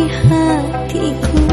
di hatiku.